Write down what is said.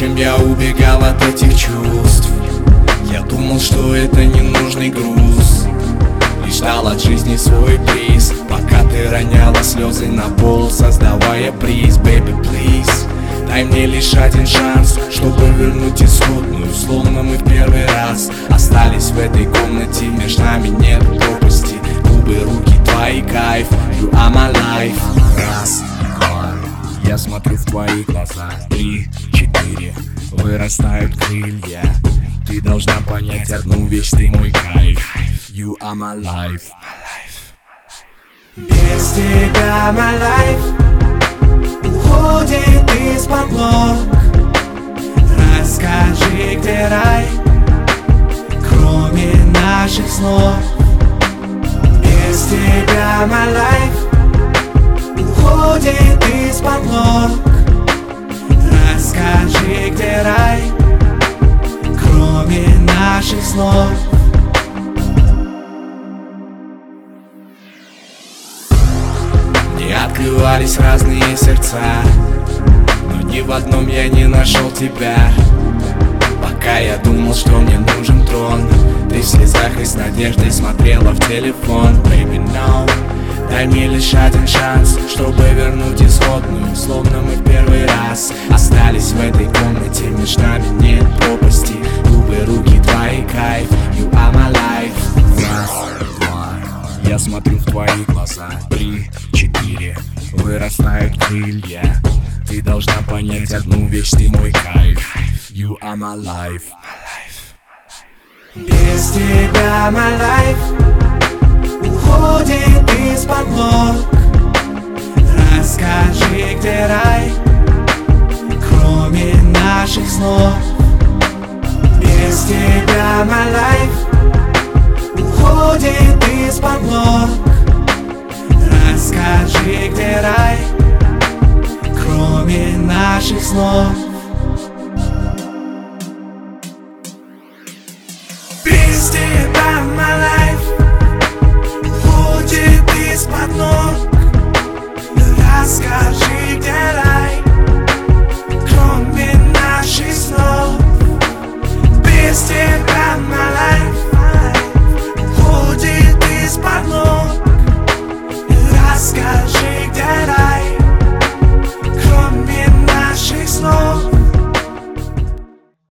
Чем я убегал от этих чувств. Я думал, что это ненужный груз И ждал от жизни свой приз. Пока ты роняла слезы на пол Создавая приз, baby, please Дай мне лишь один шанс, чтобы вернуть исходную Словно мы в первый раз остались в этой комнате. Между нами нет пропасти Губы, руки, твои кайф. You are my life. Раз, два, я смотрю в твои глаза. Три, четыре. Вырастают крылья. Ты должна понять одну вещь, ты мой кайф. You are my life. Без тебя my life уходит из-под ног. Расскажи, где рай, кроме наших снов. Без тебя my life уходит из-под ног снов Не открывались разные сердца Но ни в одном я не нашел тебя. Пока я думал, что мне нужен трон Ты в слезах и с надеждой смотрела в телефон. Baby, no. Дай мне лишь один шанс, чтобы вернуть исходную Словно мы в первый раз Остались в этой комнате, между нами нет пропасти Губы, руки, кайф. You are my life. Раз, два Я смотрю в твои глаза. Три, четыре. Вырастают крылья. Ты должна понять одну вещь, ты мой кайф. You are my life. Без тебя my life уходит из-под ног. Расскажи, где рай, кроме наших снов